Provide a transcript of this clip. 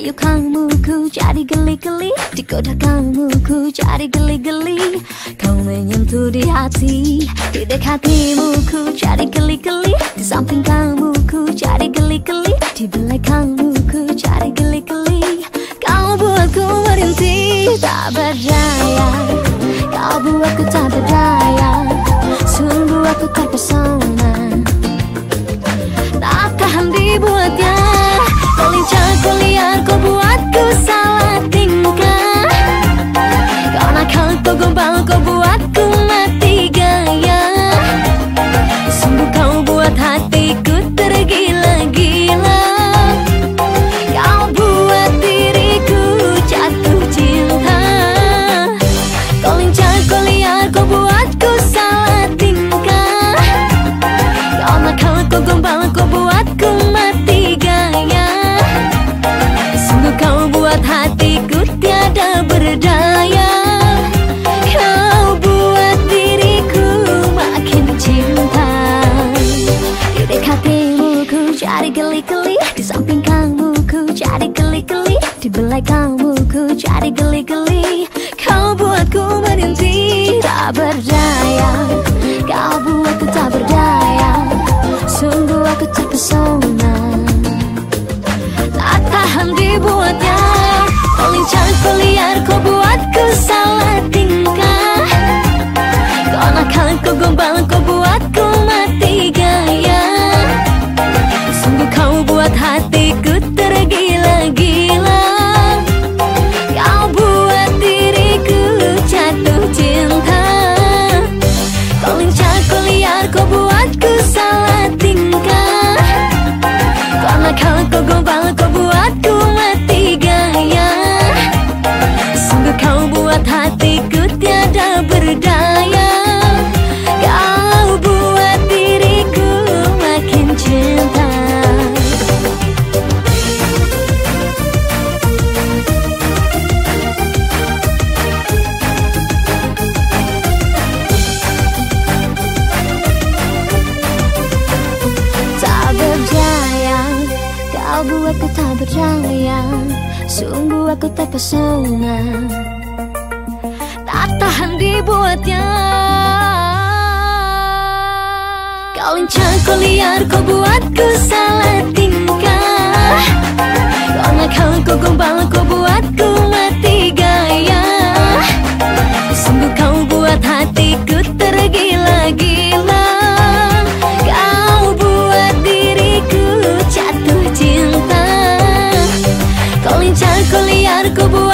Rayu kamu ku jadi geli-geli. Digoda kamu ku jadi geli-geli. Kau menyentuh di hati Di dekatimu ku jadi geli-geli. Di samping kamu ku jadi geli-geli. Di belai kamu ku jadi geli-geli. Kau buatku merintih tak berdaya. Kau buatku tak berdaya. Sungguh aku terpesona kau buatku mati gaya. Sungguh kau buat hatiku tergila-gila. Kau buat diriku jatuh cinta. Kau lincah, kau liar, kau buatku salah tingkah. Kau nakal, kau gombal, kau buatku jadi geli-geli Di samping kamu ku jadi geli-geli Di belai ku jadi geli-geli. Kau buatku merintih tak berdaya. Kau buatku tak berdaya. Sungguh aku terpesona Tak tahan dibuatnya. Lincah, kau liar, kau buatku kau buat Kau buatku tak berdaya Sungguh aku terpesona Tak tahan dibuatnya. Kau lincah, kau liar, kau buatku salah kau liar,